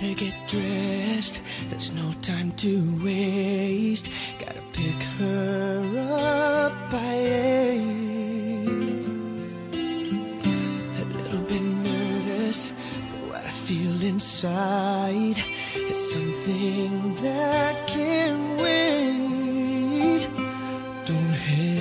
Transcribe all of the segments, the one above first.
Better get dressed, there's no time to waste. Gotta pick her up by eight. A little bit nervous, but what I feel inside is something that can't wait. Don't hesitate.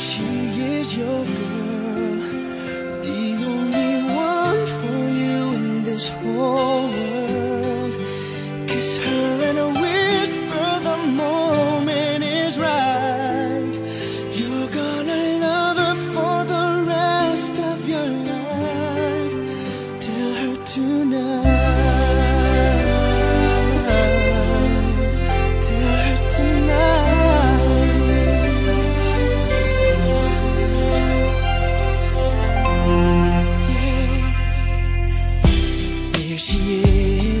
She is your girl, the only one for you in this whole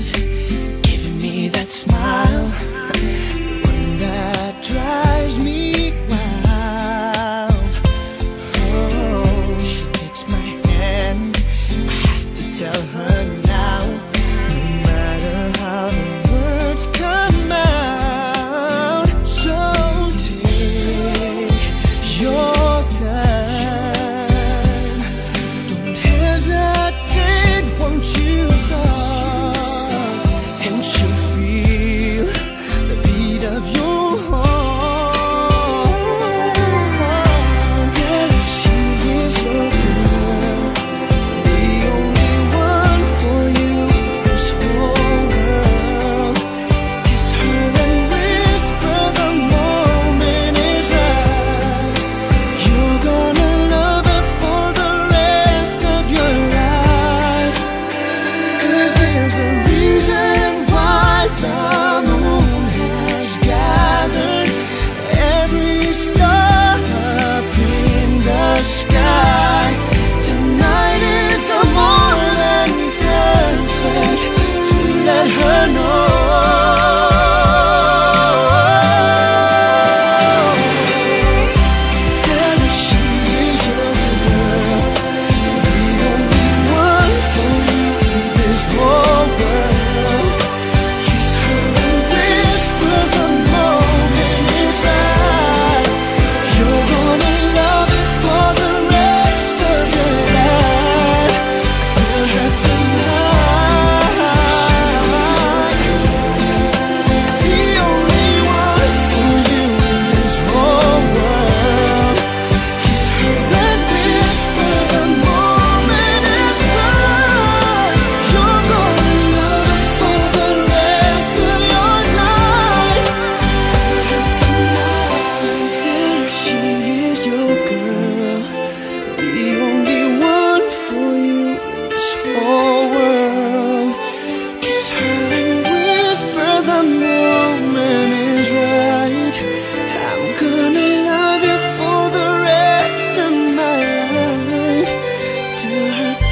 giving me that smile.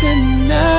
tonight.